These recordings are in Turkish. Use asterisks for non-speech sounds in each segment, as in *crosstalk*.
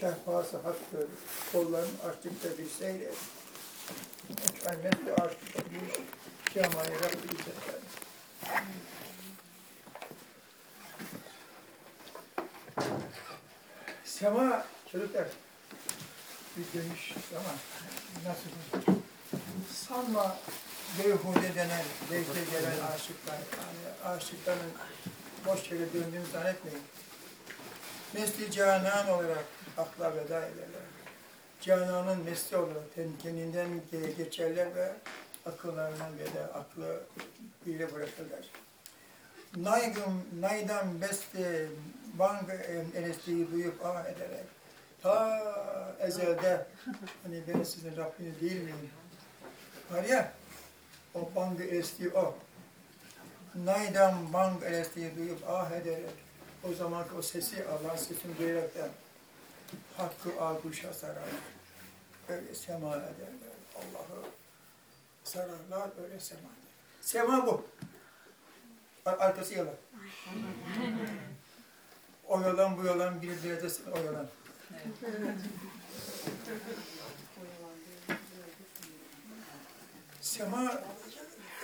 Şehpası hakkı kollarını açtıkça bir seyret. Kıymetli açtıkça bir Cemal-i Rabbi İzzetler. Sema çocuklar bir dönüş ama nasıl sanma beyhude denen zevke gelen aşıklar yani aşıkların boş yere döndüğünü zannetmeyin. Nesli canan olarak akla veda ederler. Cananın nesli olarak kendinden geçerler ve akıllarından veda, aklı bile bırakırlar. Naygım, naydan beste, bang elestiği duyup ah ederek, ta ezelde, *laughs* hani ben sizin Rabbiniz değil miyim? Var ya, o bang elestiği o. Naydan bang elestiği duyup ah ederek, o zamanki o sesi, Allah'ın sesini duyaraktan hakkı aguşa sararlar. Öyle sema ederler. Allah'ı sararlar, öyle sema ederler. Sema bu. Ar- Arkası yalan. *laughs* o yalan bu yalan bir bir de o yalan. Sema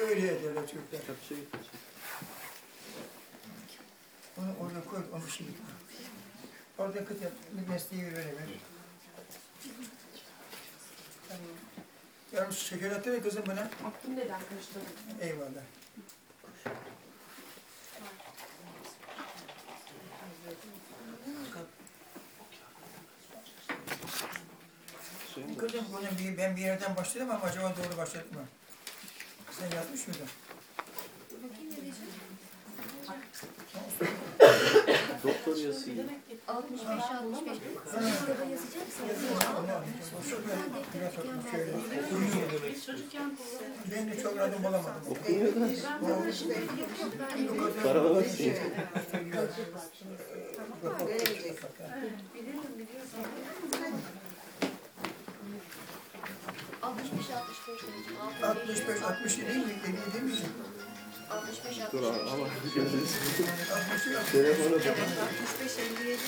öyle ederler Türkler. Onu orada koy, onu şimdi. Orada kıt yap, bir mesleği öyle ver. Yalnız şeker mı kızım bana? Attım neden karıştırdım? Eyvallah. Kızım bunu bir, ben bir yerden başladım ama acaba doğru başladım mı? Sen yazmış mıydın? Yazıyı. Demek ki 65 65. Sen burada yazacaksın. Biraz okumuş şöyle. biz çocukken kullanıyorduk. Ben de çok adım bulamadım. Okunuyor da. Paralar atıyor. bilirim biliyorum. 65 65. 65, 60 değil mi? Değil misin? 65 Dur 65. ama gözünüz. 60 yok. Telefona bak. 65 57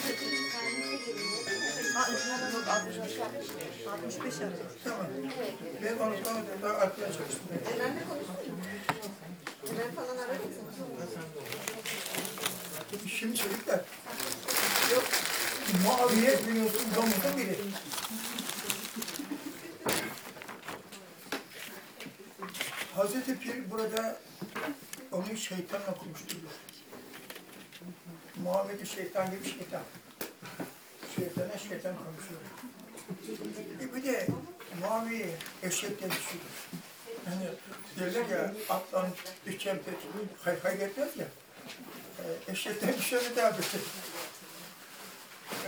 65 Tamam. Evet. Ben onu sonra daha atmaya çalıştım. Konuştun mu? Ben falan aradım. Şimdi çocuklar. Yok. Muaviye biliyorsun domuzun biri. Hazreti Pir burada onu şeytanla konuşturuyor. Muhammed de şeytan gibi şeytan. Şeytana şeytan konuşuyor. E bir de Muaviye eşekten düşüyor. Hani derler ya atlan düşen pek hay etmez ya. E, eşekten düşeni daha beter.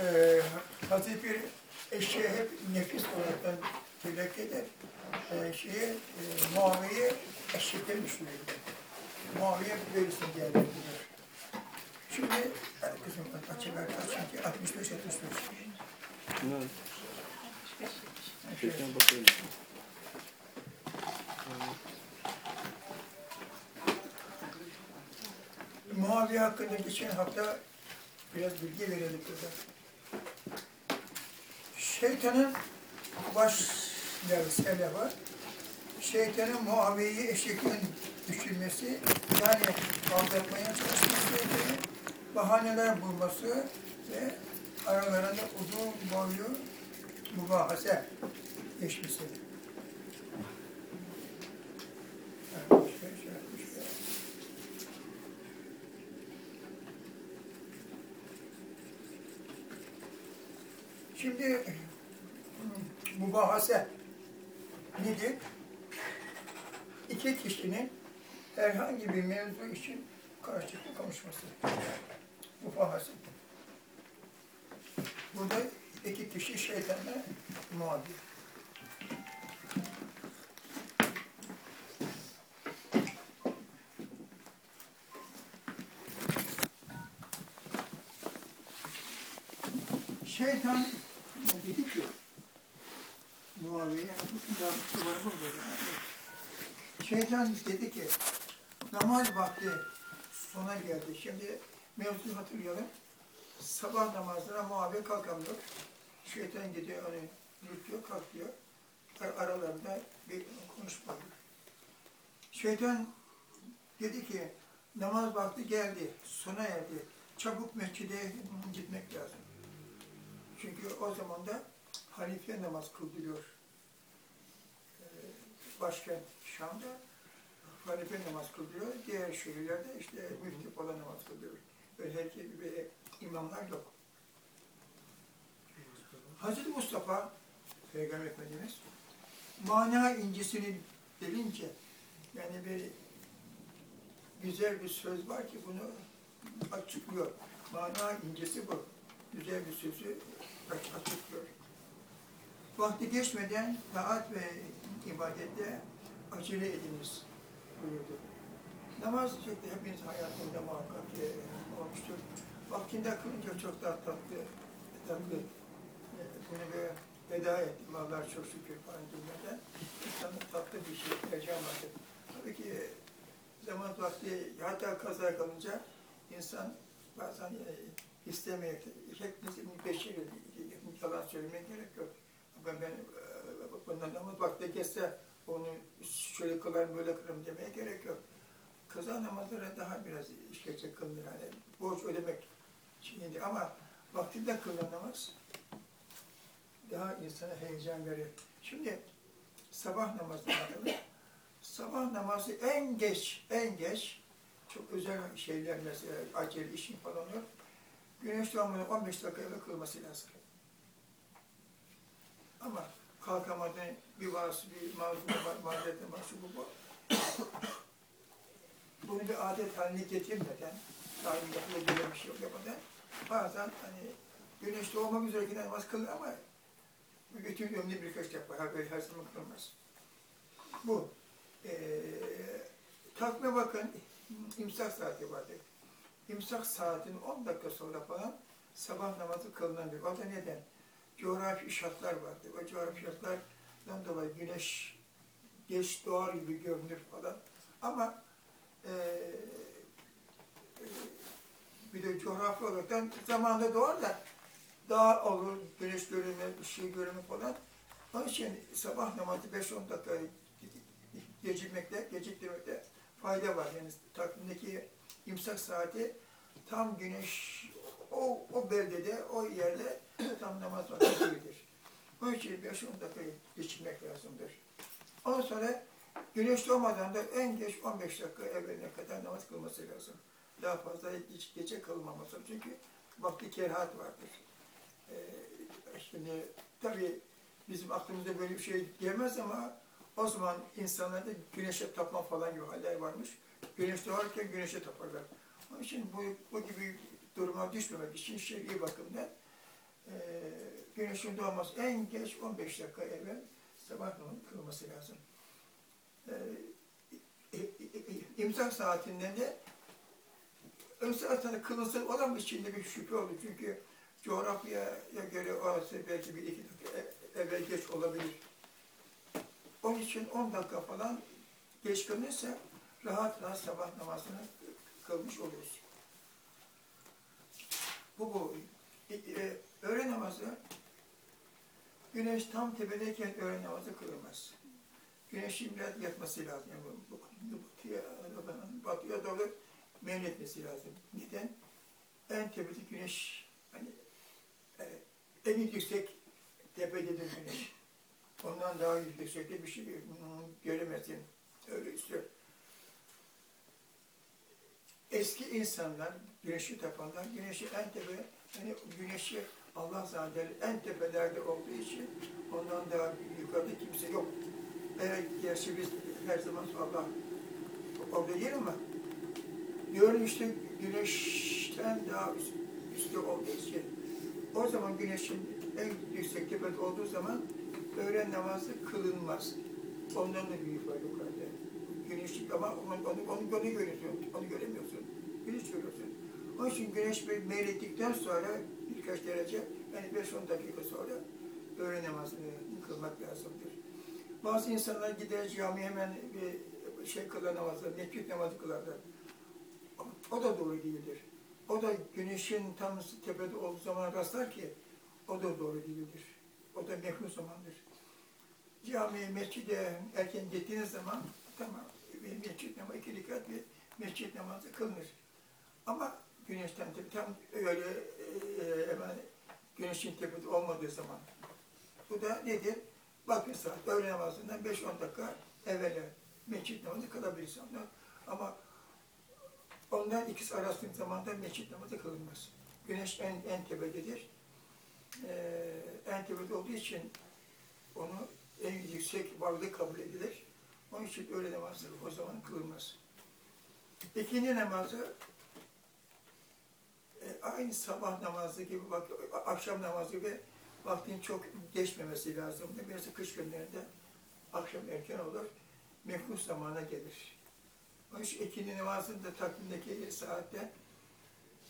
E, Hazreti Pir eşeğe hep nefis olarak telak eder. E, şeye, e, Muaviye eşekten düşürüyor. Muaviye böylesin değerlendiriyor. Şimdi kızım açık arkadaşım ki 65 65. Ne? Şöyle. Çeken bakayım. Muaviye hakkında geçen hafta biraz bilgi verelim burada. Şeytanın baş yarısı var. Şeytanın Muaviye'yi eşekten düşürmesi, yani aldatmaya çalışması, bahaneler bulması ve aralarında uzun boylu mübahase geçmesi. Şimdi mübahase nedir? İki kişinin herhangi bir mevzu için karşılıklı konuşması. Mübahase. Burada iki kişi şeytanla muhabir. Şeytan dedi ki Muaviye Şeytan dedi ki namaz vakti sona geldi. Şimdi mevzuyu hatırlayalım. Sabah namazına Muaviye kalkamıyor. Şeytan gidiyor onu yürütüyor, kalkıyor. Ar- Aralarında bir konuşma var. Şeytan dedi ki namaz vakti geldi, sona erdi. Çabuk mescide gitmek lazım. Çünkü o zaman da halife namaz kıldırıyor. Ee, Başkent Şam'da halife namaz kıldırıyor. Diğer şehirlerde işte müftü falan namaz kıldırıyor. Özellikle bir imamlar yok. Hazreti Mustafa Peygamber Efendimiz mana incisini delince yani bir güzel bir söz var ki bunu açıklıyor. Mana incisi bu. Güzel bir sözü aç- açıklıyor. Vakti geçmeden taat ve ibadette acele ediniz buyurdu. Namaz şekli hepiniz hayatında muhakkak e, olmuştur. Vaktinde kılınca çok daha tatlı, tatlı e, bunu böyle veda ettim. Allah'a çok şükür falan cümleden. İnsanın tatlı bir şey yaşamadı. Tabii ki e, zaman vakti hatta kaza kalınca insan bazen e, istemeyip hepimizin beşir yalan söylemeye gerek yok. Ben, ben bundan namaz vakti geçse onu şöyle kılarım böyle kılarım demeye gerek yok. Kaza namazları daha biraz işkence kılınır. Yani borç ödemek şimdi ama vaktinde kılınan namaz daha insana heyecan verir. Şimdi sabah namazına bakalım. Sabah namazı en geç, en geç çok özel şeyler mesela acele işin falan yok. Güneş doğumunu 15 dakika evvel kılması lazım. Ama kalkamadın, bir varsı, bir mazlum var, mazeretin var, şu bu bu. Bunu bir adet haline getirmeden, daim yapılacak bir şey yok yapmadan, bazen hani güneş doğmak üzereyken namaz kılır ama bütün ömrü birkaç defa, her, her zaman kılmaz. Bu. Ee, takvime bakın, imsak saati vardır. İmsak saatinin 10 dakika sonra falan sabah namazı kılınabilir. O da neden? Coğrafi şartlar vardır. O coğrafi şartlardan dolayı güneş geç doğar gibi görünür falan. Ama e, e, bir de coğrafi olarak zamanında doğar da daha olur, güneş görünme, ışığı görünme falan. Onun için sabah namazı 5-10 dakika gecikmekte, geciktirmekte fayda var. Yani takvimdeki imsak saati tam güneş o, o beldede, o yerde tam namaz vaktidir. Onun için 5-10 dakika geçirmek lazımdır. Ondan sonra güneş doğmadan da en geç 15 dakika evveline kadar namaz kılması lazım. Daha fazla hiç gece kılmaması. Çünkü vakti kerhat vardır. Ee, şimdi tabii bizim aklımıza böyle bir şey gelmez ama o zaman insanlarda güneşe tapma falan gibi haller varmış. Güneş doğarken güneşe taparlar. Onun için bu, bu gibi duruma düşmemek için şer'i bakımdan e, güneşin doğması en geç 15 dakika evvel sabah namazı kılması lazım. E, imsak saatinden de ön saatinde kılınsın olan içinde bir şüphe olur. Çünkü coğrafyaya göre orası belki bir iki dakika e- evvel geç olabilir. Onun için 10 dakika falan geç kılınırsa rahat rahat sabah namazını kılmış oluyoruz. Bu bu. E, öğle namazı güneş tam tepedeyken öğle namazı kılınmaz. Güneşin biraz yatması lazım. Yani bu, batıya, batıya doğru meyletmesi lazım. Neden? En tepede güneş hani e, en yüksek tepededir güneş. Ondan daha yüksekte bir şey göremezsin. Öyle istiyor. Eski insanlar, güneşi tapanlar, güneşi en tepe, yani güneşi Allah zaten en tepelerde olduğu için ondan daha yukarıda kimse yok. Evet, gerçi biz her zaman Allah orada değil ama görünüşte güneşten daha üst, üstte olduğu için o zaman güneşin en yüksek tepede olduğu zaman öğlen namazı kılınmaz. Ondan da büyük var yukarıda. Güneş ama onu, onu, onu, onu görüyorsun, onu göremiyorsun. Güneş görüyorsun. Onun için güneş meylettikten sonra birkaç derece, yani 5-10 dakika sonra öğle namazını kılmak lazımdır. Bazı insanlar gider cami hemen bir şey kılar namazı, mekbit namazı kılarlar. O da doğru değildir. O da güneşin tam tepede olduğu zaman rastlar ki O da doğru değildir. O da mekruh zamandır. Camiye, mescide erken gittiğiniz zaman tamam bir mescit namazı, iki rekat bir mescit namazı kılınır. Ama güneşten tam öyle e, hemen güneşin tepede olmadığı zaman. Bu da nedir? Bakın saat öğle namazından 5-10 dakika evvela mescit namazı kılabilirsin. Ama ondan ikisi arasındaki zamanda mescit namazı kılınmaz. Güneş en, en tepededir. Ee, en tepede olduğu için onu en yüksek varlık kabul edilir. Onun için öğle namazı o zaman kılınmaz. İkinci namazı e, aynı sabah namazı gibi, bak, akşam namazı gibi vaktin çok geçmemesi lazım. Biraz kış günlerinde akşam erken olur, mekruh zamana gelir. Onun için ikindi namazında takvimdeki saatte,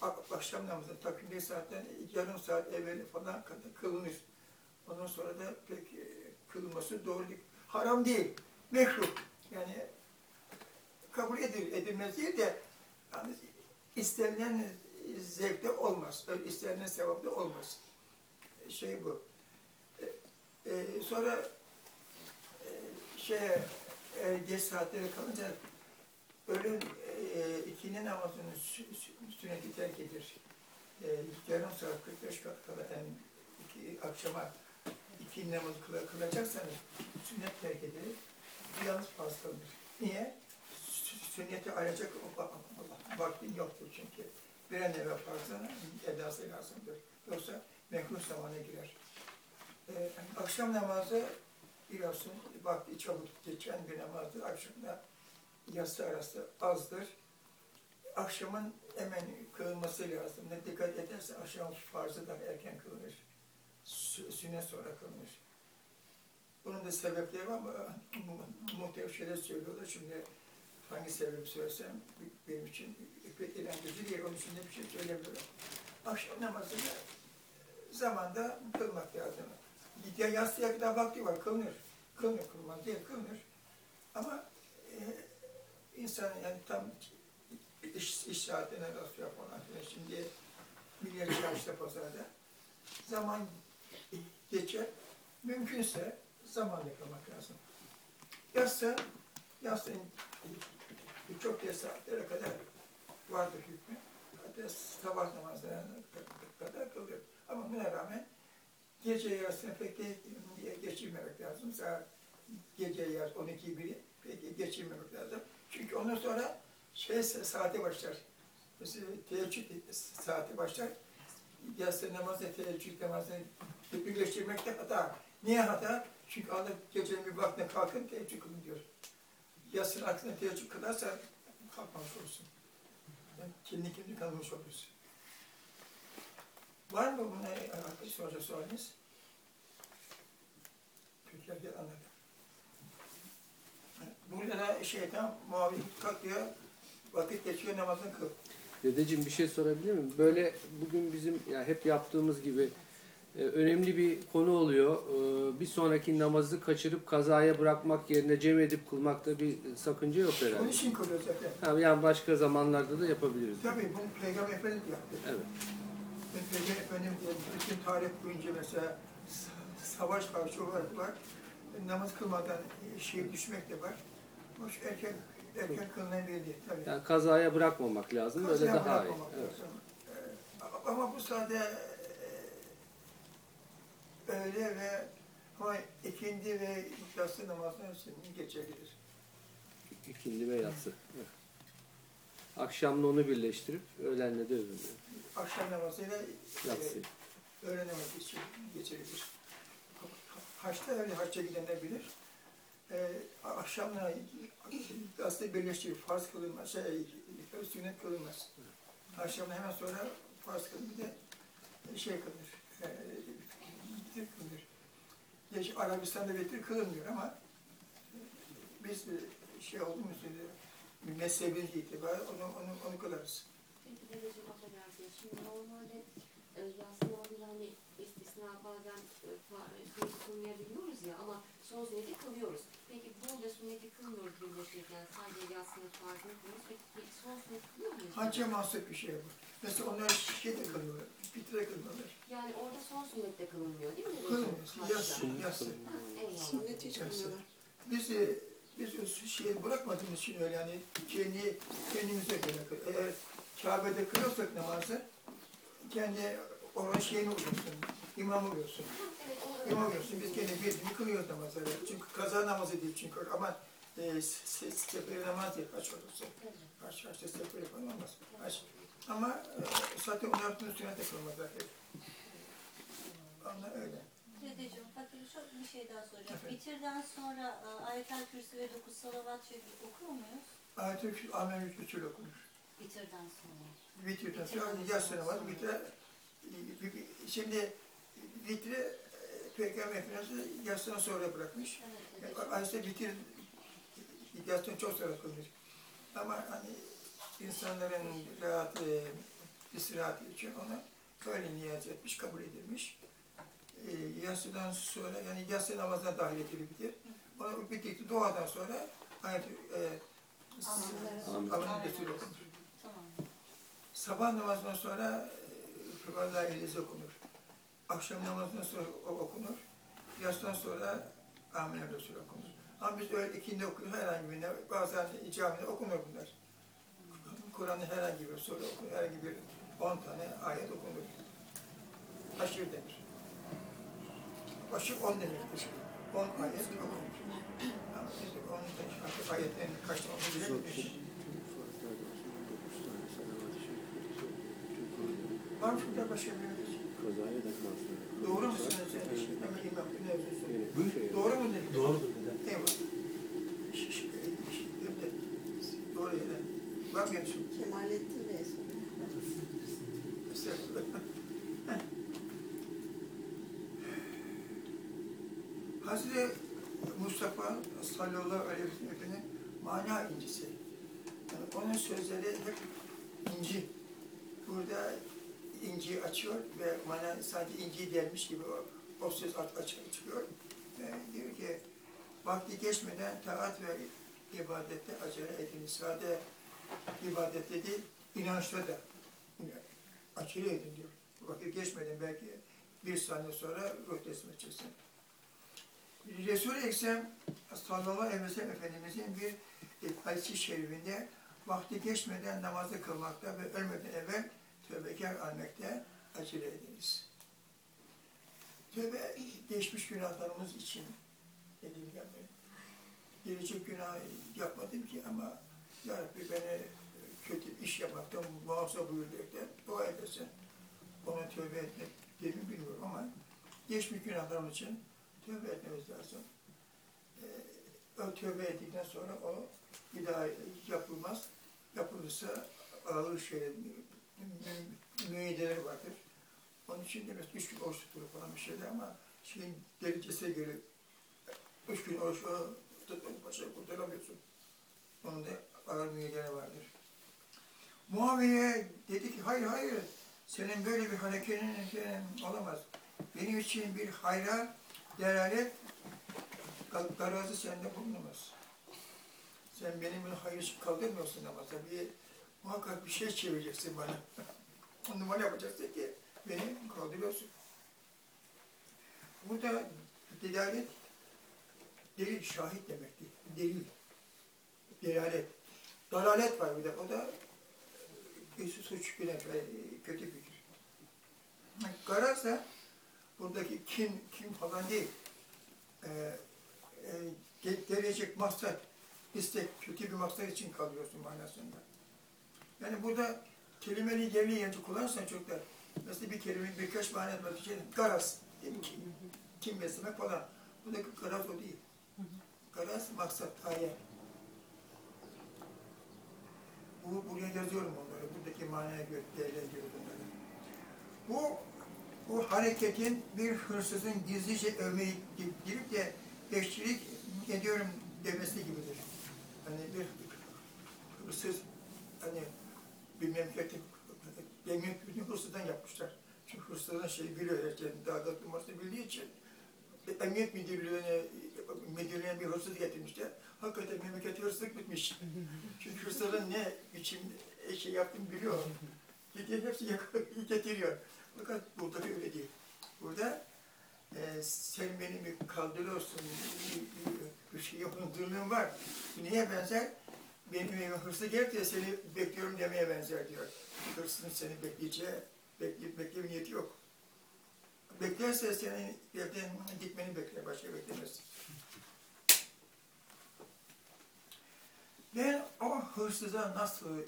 ak- akşam namazında takvimdeki saatten yarım saat evvel falan kadar kılınır. Ondan sonra da pek e, kılınması doğru değil. Haram değil, mekruh. Yani kabul edilir, edilmez değil de yani istenilen zevkte olmaz, öyle istenilen sevapta olmaz. Şey bu. E, e, sonra e, şeye e, geç saatlere kalınca öğlen e, ikindi namazının sü- sü- sünneti terk edir. E, yarım saat 45 kala en iki, akşama ikindi namazı kıla, kılacaksanız sünnet terk edilir. Yalnız farz kılınır. Niye? Sü- Sünneti ayacak vaktin yoktur çünkü. Bir an evvel farzın edası lazımdır. Yoksa mekruh zamana girer. Ee, akşam namazı biliyorsun vakti çabuk geçen bir namazdır. Akşamda yatsı arası azdır. Akşamın hemen kılınması lazım. Ne dikkat ederse akşam farzı da erken kılınır. Sü- Sünnet sonra kılınır. Bunun da sebepleri var ama mu- muhtelif şeyler söylüyorlar. Şimdi hangi sebebi söylesem benim için pek eğlenceli değil. Onun için bir şey söylemiyorum. Akşam namazını zamanda kılmak lazım. Ya yatsıya kadar vakti var, kılınır. Kılınır, kılmaz değil, kılınır. Ama e, insan yani tam iş, iş saatine rastlıyor falan filan. Şimdi milyar çarşıda pazarda zaman geçer. Mümkünse zamanla kılmak lazım. Yatsı, yatsın çok geç saatlere kadar vardır hükmü. Hatta sabah namazlarına kadar kılıyor. Ama buna rağmen gece yarısını pek geçirmemek lazım. Saat gece yarısı 12 biri pek geçirmemek lazım. Çünkü ondan sonra şey saati başlar. Mesela teheccüd saati başlar. Yatsı namazı, teheccüd namazını birleştirmekte hata. Niye hata? Çünkü Allah gecenin bir vaktine kalkın teheccüd kılın diyor. Yatsının aksine teheccüd kılarsa kalkmamış olursun. Yani kendi kendine kalmış olursun. Var mı buna arkadaş soracak sorunuz? Peki gel anladım. Burada da şeytan muavin kalkıyor, vakit geçiyor namazını kıl. Dedeciğim bir şey sorabilir miyim? Böyle bugün bizim ya hep yaptığımız gibi önemli bir konu oluyor. E, bir sonraki namazı kaçırıp kazaya bırakmak yerine cem edip kılmakta bir sakınca yok Onun herhalde. için kılıyor zaten. Yani başka zamanlarda da yapabiliriz. Tabii bunu Peygamber Efendimiz yaptı. Evet. Peygamber Efendimiz bütün tarih boyunca mesela savaş karşı olarak var. Namaz kılmadan şehir düşmek de var. Hoş erken erken değil tabii. Yani kazaya bırakmamak lazım. Böyle Kazaya daha iyi. bırakmamak Evet. lazım. Ee, Ama bu sade e, öğle ve ama ikindi ve yatsı namazının hepsini geçebilir. İkindi ve yatsı. Evet. Akşamla onu birleştirip öğlenle de öbürünü. Akşam namazıyla Yatsı. e, öğle namazı için geçebilir. Haçta öyle haçta gidenler bilir. Ee, akşamla aslında birleştirir. Farz kılınmaz, şey, sünnet kılınmaz. Akşamla hemen sonra farz kılınır, bir de şey kılınır. E, vitir kılınır. Geç Arabistan'da vitir kılınmıyor ama biz e, şey olduğumuz üzere mezhebimiz itibariyle onu, onu, onu kılarız. Peki dedeciğim affedersiniz. Şimdi normalde e, yaslamalarda hani istisna bazen e, e, sünneti kılmayabiliyoruz ya ama son sünneti kılıyoruz. Peki burada sünneti kılmıyoruz birleşirken sadece yatsının farzını kılıyoruz. Peki, son sünneti kılıyor muyuz? Hacca mahsup bir şey bu. Mesela onlar şeyde kılıyorlar, bitire kılıyorlar. Yani orada son sünnette kılınmıyor değil mi? Kılmıyor, Haçta. yas, yas. Ha, Eyvallah. Sünnet hiç kılmıyorlar. Biz, e, biz o şeyi bırakmadığımız için öyle yani kendi, kendimize göre kıl- Eğer Kabe'de kılıyorsak namazı, kendi oranın şeyini oluyorsun, imam oluyorsun. Evet, İmam oluyorsun, biz istiyorum. kendi bildiğini kılıyoruz namazları. Çünkü kaza namazı değil çünkü ama e, se- se- seferi namaz değil, kaç olursa. Kaç kaçta seferi falan olmaz. Kaç. Ama e, zaten onun altında sünnete kılmaz zaten. Onlar öyle. Dedeciğim, bakın çok bir şey daha soracağım. Efendim? Bitirden sonra Ayetel Kürsi ve dokuz salavat şerifi okur muyuz? Ayet-i Amel Hüsnü okunur. Bitirden sonra. Vitirden sonra yaz namazı vitre şimdi vitre e, Peygamber Efendimiz yasından sonra bırakmış. Evet dedeciğim. Ayrıca vitir yasından çok sonra kılmış. Ama hani insanların rahat, e, istirahatı için ona öyle niyaz etmiş, kabul edilmiş. E, yatsıdan sonra yani yatsı namazına dahil edilebilir. Onu bittikten doğadan sonra ayet e, Amin. Amin Resulü okunur. Sabah namazından sonra Fıkharla Elize okunur. Akşam namazından sonra o okunur. Yastan sonra Amin Resul okunur. Ama biz öyle ikindi okuyoruz herhangi birine. Bazen camide okunur bunlar. Kur'an'ın herhangi bir soru okunur. Herhangi bir 10 tane ayet okunur. Aşır denir. Aşır 10 demektir. 10 ayet okunur. Ama biz de 10 artık ayetlerin kaç mı şurada başka bir Kazaya da kalsın. Doğru mu söylüyorsun? Söylüyor. Buyur. Doğru mu dedik? Doğrudur dedem. Eyvallah. Doğru yere. Mı yanlışım? Kemalettin Bey. Heh. Hazreti Mustafa sallallahu aleyhi ve sellem'in mana incisi. Yani onun sözleri hep inci. Burada inci açıyor ve mana sanki inci delmiş gibi o, o söz aç, açık çıkıyor. Ve diyor ki vakti geçmeden taat ve ibadette acele edin. Sade ibadette değil, inançta da acele edin diyor. Vakit geçmeden belki bir saniye sonra ruh teslim edeceksin. Resul-i Ekrem sallallahu aleyhi ve sellem Efendimizin bir hadisi şerifinde vakti geçmeden namazı kılmakta ve ölmeden evvel tövbekar almakta acele ediniz. Tövbe geçmiş günahlarımız için edilgen benim. Gelecek günah yapmadım ki ama Ya Rabbi beni kötü iş yapmaktan muhafaza buyur dua edersen ona tövbe etmek mi bilmiyorum ama geçmiş günahlarım için tövbe etmemiz lazım. Ee, o tövbe ettikten sonra o bir daha yapılmaz. Yapılırsa ağır şeyler, mü- müeyyideleri vardır. Onun için de üç gün oruç tutulur falan bir şeyler ama şeyin derecesine göre üç gün oruç tutmak başa kurtaramıyorsun. Onun da ağır müeyyideleri vardır. Muaviye dedi ki hayır hayır senin böyle bir hareketin olamaz. Benim için bir hayra delalet ga- garazı sende bulunamaz. Sen benim hayır için kaldırmıyorsun ama bir muhakkak bir şey çevireceksin bana. *laughs* O numara yapacaksın ki beni kaldırıyorsun. Burada delalet delil, şahit demektir. Delil, delalet. Dalalet var bir de. O da bir suç, güneş ve kötü fikir. Garaz da buradaki kim, kim falan değil. Ee, e, ge- gelecek maksat, istek, kötü bir maksat için kalıyorsun manasında. Yani burada kelimenin yerine yanıcı kullanırsan çocuklar, mesela bir kelime birkaç mana var, şey, garaz, değil mi? Kim, kim beslemek falan. Buradaki garaz o değil. Garaz, maksat, ayet. Bu, buraya yazıyorum onları, buradaki manaya göre değerlendiriyorum bunları. Bu, bu hareketin bir hırsızın gizlice övmeyi girip de bekçilik ediyorum demesi gibidir. Hani bir hırsız, hani bir memleketin bütün hırsızdan yapmışlar. Çünkü hırsızın şeyi biliyor, herkes dağda numarası bildiği için emniyet müdürlüğüne, müdürlüğüne bir hırsız getirmişler. Hakikaten memlekette hırsızlık bitmiş. Çünkü hırsızın ne biçim şey yaptığını biliyor. Gidiyor hepsi getiriyor. Fakat burada öyle değil. Burada e, sen beni bir kaldırıyorsun, bir, bir, bir şey yapındığın var. Neye benzer? Benim evime hırslı geldi de seni bekliyorum demeye benzer diyor. Hırsızın seni bekleyeceği, bekle, bekleme niyeti yok. Beklerse senin evden gitmeni bekler, başka beklemez. Ben o hırsıza nasıl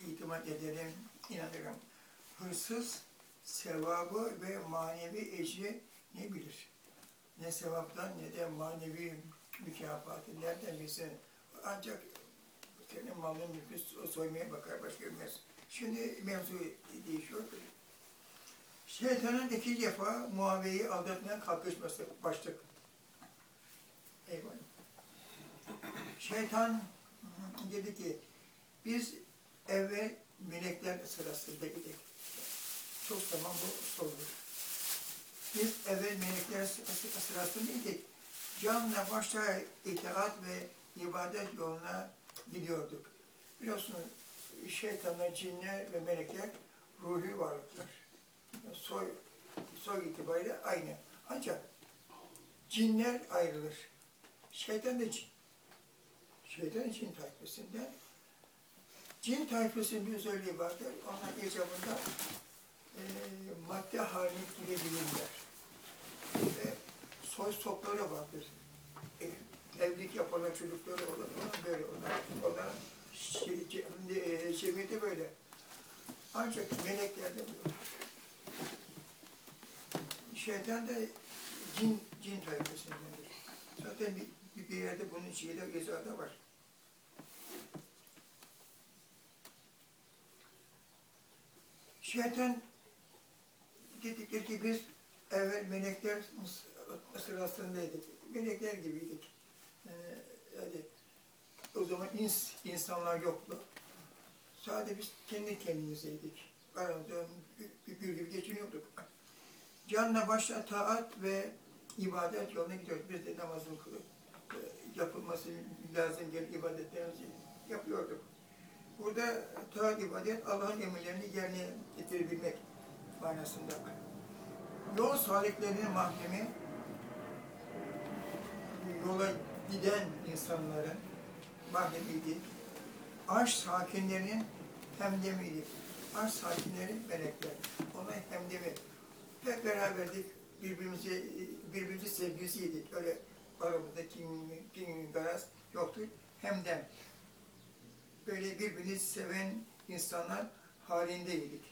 itimat ederim, inanırım. Hırsız sevabı ve manevi ecri ne bilir? Ne sevaptan ne de manevi mükafatı nereden bilsin? Ancak senin malın mülkü soymaya bakar, başka bilmez. Şimdi mevzu değişiyor. Şeytanın iki defa Muaviye'yi aldatmaya kalkışması başlık. Eyvallah. Şeytan dedi ki biz evvel melekler sırasında idik. Çok zaman bu sorulur. Biz evvel melekler sırası- sırasında idik. Canla başla itaat ve ibadet yoluna gidiyorduk. Biliyorsunuz şeytanlar, cinler ve melekler ruhi varlıklar. Soy, soy itibariyle aynı. Ancak cinler ayrılır. Şeytan da cin. Şeytan cin tayfasından. Cin tayfasının bir özelliği vardır. Onlar icabında e, madde haline girebilirler. Ve soy sopları vardır. Evlilik yapanlar çocukları olur. Onlar böyle olur. Onlar şey, ce- e, cemiyeti böyle. Ancak meleklerde böyle. Şeytan da cin, cin tayfasındandır. Zaten bir, bir yerde bunun şeyde izahı var. Şeytan dedikleri ki biz evvel melekler sırasındaydık. Melekler gibiydik. Ee, yani o zaman ins, insanlar yoktu. Sadece biz kendi kendimizdeydik. Aramızda bir, bir gibi geçiniyorduk. Canla başla taat ve ibadet yoluna gidiyoruz. Biz de namazın kılıp e, yapılması lazım gelen ibadetlerimizi yapıyorduk. Burada taat ibadet Allah'ın emirlerini yerine getirebilmek manasında. Yol saliklerinin mahremi yola giden insanların mahremiydi. Arş sakinlerinin hemdemiydi. Arş sakinleri melekler. Onlar hemdemi. Hep beraberdik. Birbirimize, birbirimizi sevgisiydik. Öyle aramızda kim, kim garaz yoktu. Hemdem. Böyle birbirini seven insanlar halindeydik.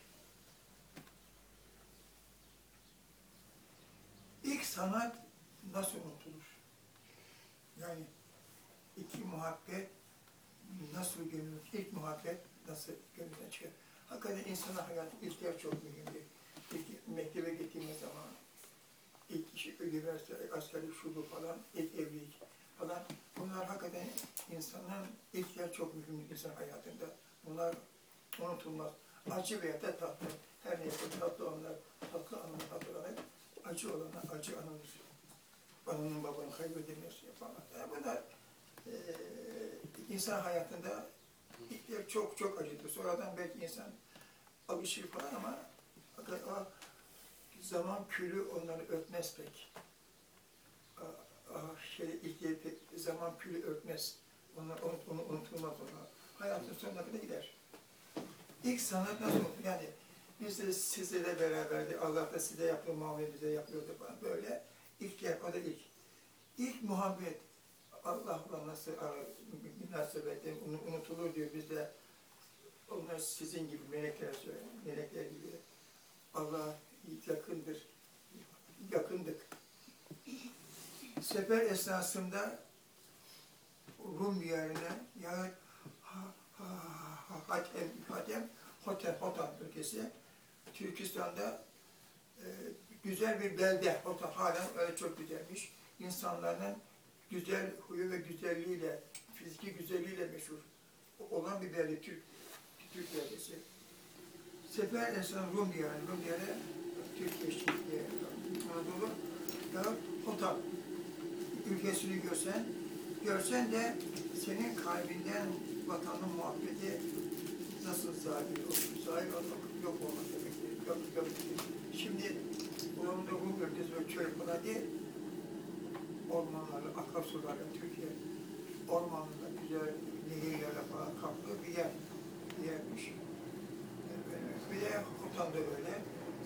İlk sanat nasıl unutulur? Yani iki muhabbet nasıl gönül, ilk muhabbet nasıl gönülden çıkar? Hakikaten insana hayat ilkler çok mühimdir. İlk mektebe gittiğimiz zaman, ilk işi, üniversite, askerlik, şu bu falan, ilk evlilik falan. Bunlar hakikaten insanın ilkler çok mühim insan hayatında. Bunlar unutulmaz. Acı veya da tatlı. Her neyse tatlı olanlar, tatlı anını hatırlanır. Acı olana acı anılır. Ananın babanın kaybedilmesi falan. Yani bunlar eee insan hayatında ilkler çok çok acıdır. Sonradan belki insan alışır falan ama o zaman külü onları örtmez pek. A- a- Şey, ilkleri zaman külü örtmez. Onlar onu unutulmaz onlar. Hayatın sonuna kadar gider. İlk sanat nasıl olur? Yani biz de sizle beraberdi. Allah da size yaptığı muamele bize yapıyordu falan. Böyle ilk yer, o da ilk. İlk muhabbet Allah'la nasıl münasebette unutulur diyor bizde. Onlar sizin gibi melekler söylüyor. Melekler gibi. Allah yakındır. Yakındık. Sefer esnasında Rum diyarına yahut Ha- Ha- Hatem, Hatem, Hotem, Hotam ülkesi Türkistan'da e, güzel bir belde. Hotam halen öyle çok güzelmiş. İnsanların güzel huyu ve güzelliğiyle, fiziki güzelliğiyle meşhur olan bir belde Türk, Türk beldesi. Sefer esnasında Rum diyarı, Rum diyarı Türkiye şimdi Anadolu ya Hotam ülkesini görsen, görsen de senin kalbinden vatanın muhabbeti nasıl zahir olur? Zahir olmak yok olmak demektir. Yok, yok. Şimdi bulunduğu bu bölgesi ve çöl falan değil, ormanlarla, akarsularla, Türkiye ormanla, güzel nehirlerle falan kaplı bir yer, yermiş. Ee, Bir de Hutan da öyle.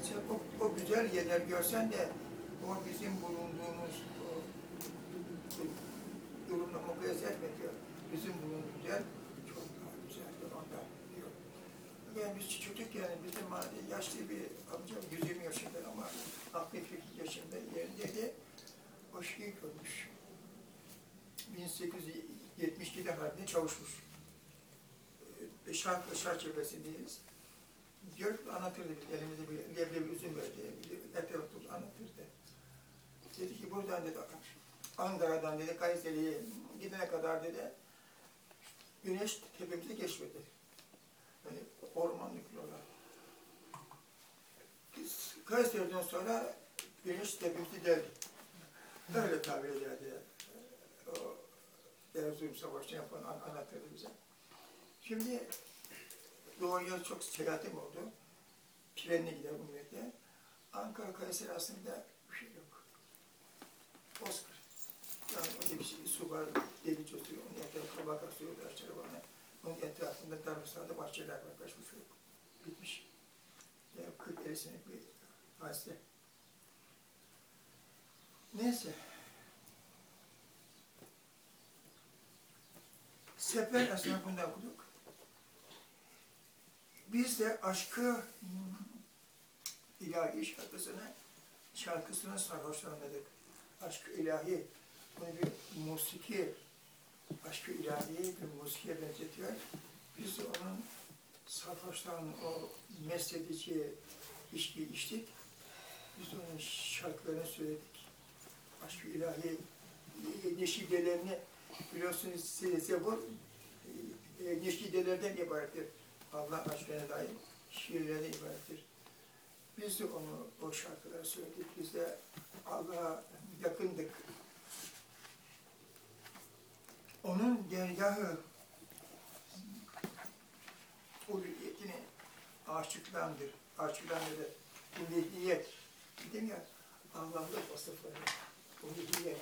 Sen o, o güzel yerler görsen de o bizim bulunduğumuz o, durumla mukayese etmiyor. Bizim bulunduğumuz yer çok daha güzeldir ondan diyor. Yani biz çocuk yani bizim hani yaşlı bir amcam 120 yaşında ama 62 yaşında yerindeydi. O şeyi görmüş. 1872'de halinde çavuşmuş. Ee, Şark, şark çevresindeyiz. Diyor anlatırdı, biz, elimizde bir leblebi üzüm verdi, etrafı tuz anlatırdı. Dedi ki buradan dedi Ankara'dan dedi Kayseri'ye gidene kadar dedi güneş tepemizi geçmedi. Yani ormanlık yollar. Biz Kayseri'den sonra güneş tepemizi deldi. Öyle tabir ederdi. O Erzurum Savaşı'nı yapan an- anlatırdı bize. Şimdi doğuya çok seyahatim oldu. Trenle gider millete. Ankara Kayseri aslında bir şey yok. Bozkır. Yani öyle bir şey, su var, deli çözüyor, etrafında bakar suyu da açar bana. Onun etrafında darbe bahçeler var, kaç buçuk yok. Bitmiş. Yani 40 senelik bir hadise. Neyse. Sefer esnafında okuduk. Biz de aşkı ilahi şarkısını şarkısını sarhoşlandık. Aşkı ilahi. Bunu bir musiki, aşkı ilahi bir musikiye benzetiyor. Biz de onun sarhoşlan, o mesledici içki içtik. Biz de onun şarkılarını söyledik. Aşkı ilahi e, neşidelerini biliyorsunuz size Zebur e, neşidelerden ibarettir. Allah aşkına dair şiirlerden ibarettir. Biz de onu, o şarkıları söyledik. Biz de Allah'a yakındık. Onun dergahı ulviyetini aşıklandır. Aşıklandır. Uluhiyet. Dedim ya, Allah'ın vasıfları. Uluhiyet.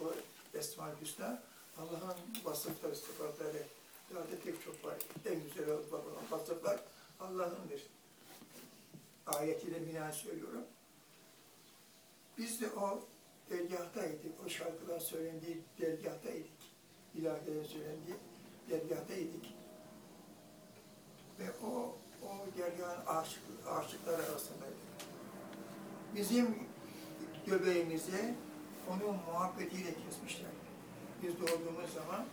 O Esma-ül Hüsna, Allah'ın vasıfları, sıfatları. Daha da pek çok var. En güzel olan vasıflar Allah'ındır. Ayetiyle binaen söylüyorum. Biz de o dergahtaydık, o şarkılar söylendiği dergahtaydık. İlahilerin söylendiği dergahtaydık. Ve o, o dergahın aşık, aşıklar arasındaydık. Bizim göbeğimizi onun muhabbetiyle kesmişler. Biz doğduğumuz zaman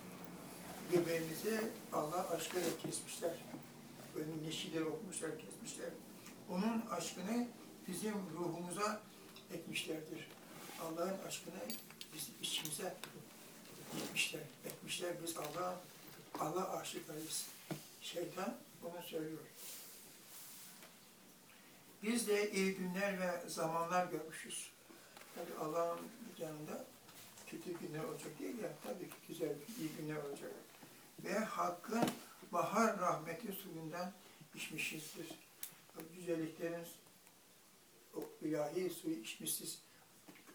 göbeğimizi Allah aşkıyla kesmişler. Böyle neşileri okumuşlar, kesmişler. Onun aşkını bizim ruhumuza ekmişlerdir. Allah'ın aşkını bizim içimize etmişler, etmişler. Biz Allah Allah aşıklarıyız. Şeytan bunu söylüyor. Biz de iyi günler ve zamanlar görmüşüz. Tabi Allah'ın yanında kötü günler olacak değil ya, tabii ki güzel, iyi günler olacak. Ve Hakk'ın bahar rahmeti suyundan içmişizdir. O güzelliklerin o ilahi suyu içmişsiz,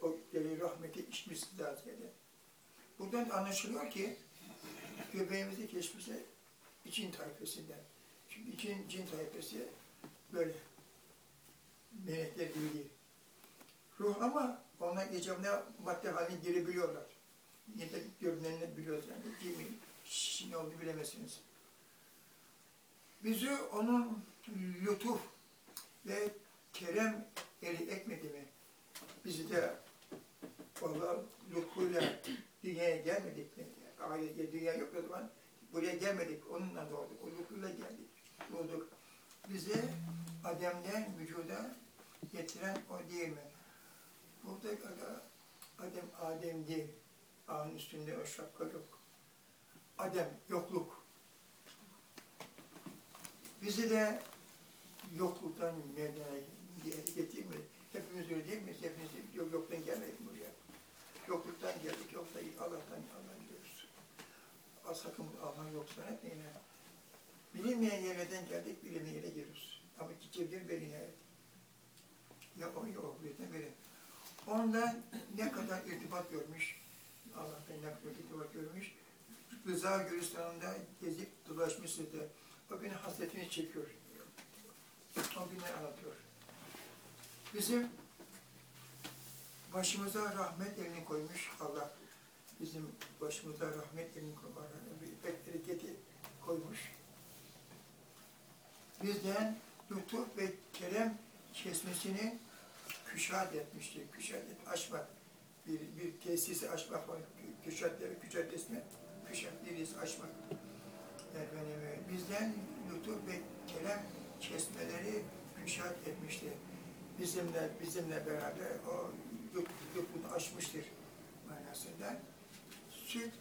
o rahmeti içmişsiz ziyade. Buradan anlaşılıyor ki göbeğimizi geçmişe için tayfesinden. Çünkü için cin tayfesi böyle melekler gibi değil. Ruh ama onlar icabına madde haline girebiliyorlar. Yine görünenini biliyoruz yani. Değil mi? Şimdi olduğunu bilemezsiniz. Bizi onun lütuf ve kerem eli ekmedi mi? Bizi de valla lütfuyla dünyaya gelmedik mi? Aile, dünya yok o zaman. Buraya gelmedik, onunla doğduk. O lütfuyla geldik, doğduk. Bizi Adem'den vücuda getiren o değil mi? Burada Adem, Adem değil. Ağın üstünde o şapka yok. Adem, yokluk. Bizi de yokluktan meydana getirmedi. Hepimiz öyle değil miyiz? Hepimiz yok, yoktan gelmedik buraya. Yokluktan geldik, yoksa Allah'tan Allah'tan gidiyoruz. Az sakın Allah yoksa etmeyin. ha. Bilinmeyen yerlerden geldik, bilinmeyen yere giriyoruz. Ama gideceğim beline. Ya o ya o birden biri. Ondan ne kadar irtibat görmüş, Allah'tan ne kadar irtibat görmüş, Rıza Gülistan'da gezip dolaşmıştı da o günün hasretini çekiyor. O günleri anlatıyor. Bizim başımıza rahmet elini koymuş Allah. Bizim başımıza rahmet elini koymuş. Pek bereketi koymuş. Bizden lütuf ve kerem kesmesini küşat etmiştir. Küşat et, açmak. Bir, bir tesisi açmak var. Küşat, küşat ismi. Küşat birisi açmak. Efendim, bizden lütuf ve kerem kesmeleri küşat etmiştir. Bizimle, bizimle beraber o lütfunu açmıştır manasında. Süt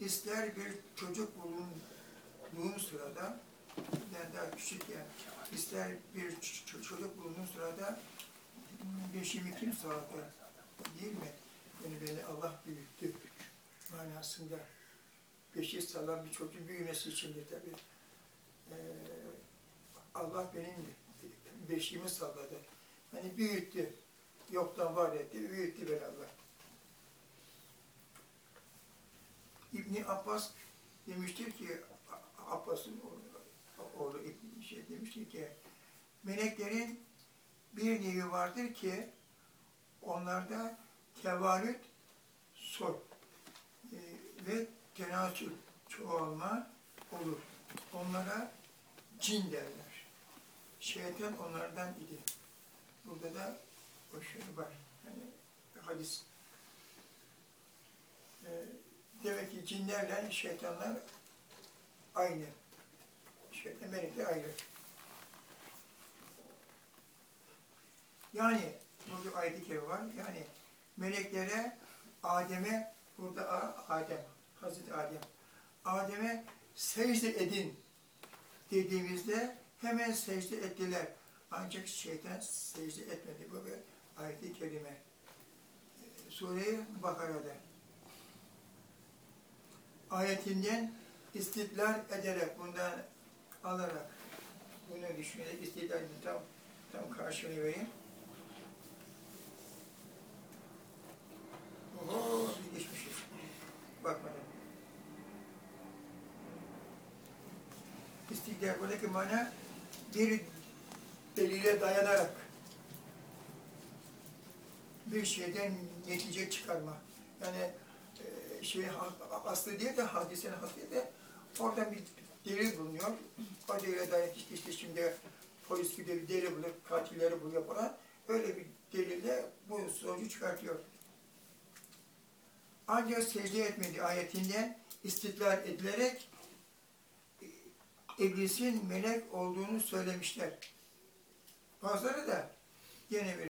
ister bir çocuk bulunduğun sırada, ben daha küçükken, ister bir çocuk bulunduğun sırada beşimi kim sağladı değil mi? Yani beni Allah büyüttü manasında. Beşi sağlam bir çocuğun büyümesi içindir tabii. Ee, Allah benim beşiğimi salladı. Hani büyüttü. Yoktan var etti, büyüttü Allah. İbni Abbas demiştir ki, Abbas'ın oğlu İbni şey demiştir ki, meleklerin bir nevi vardır ki, onlarda tevalüt, soy e, ve tenasül, çoğalma olur. Onlara cin derler. Şeytan onlardan idi. Burada da o şey var. Yani hadis. Ee, demek ki cinlerle şeytanlar aynı. Şeytan melekler ayrı. Yani burada ayet-i var. Yani meleklere Adem'e burada Adem, Hazreti Adem. Adem'e secde edin dediğimizde hemen secde ettiler. Ancak şeytan secde etmedi. Bu bir ayet-i kerime. Sure-i Bakara'da. Ayetinden istidlal ederek, bundan alarak, bunu düşünerek istidlalini tam, tam karşılığını vereyim. Oho, geçmişiz. Bakmadan. İstiklal buradaki mana bir delile dayanarak bir şeyden netice çıkarma. Yani e, şey aslı değil de hadisenin aslı de oradan bir delil bulunuyor. O delile dayanak işte, işte şimdi polis gidiyor bir delil buluyor, katilleri buluyor falan. Öyle bir delille bu sonucu çıkartıyor. Ancak secde etmedi ayetinden istiklal edilerek e, iblisin melek olduğunu söylemişler. Bazıları da gene bir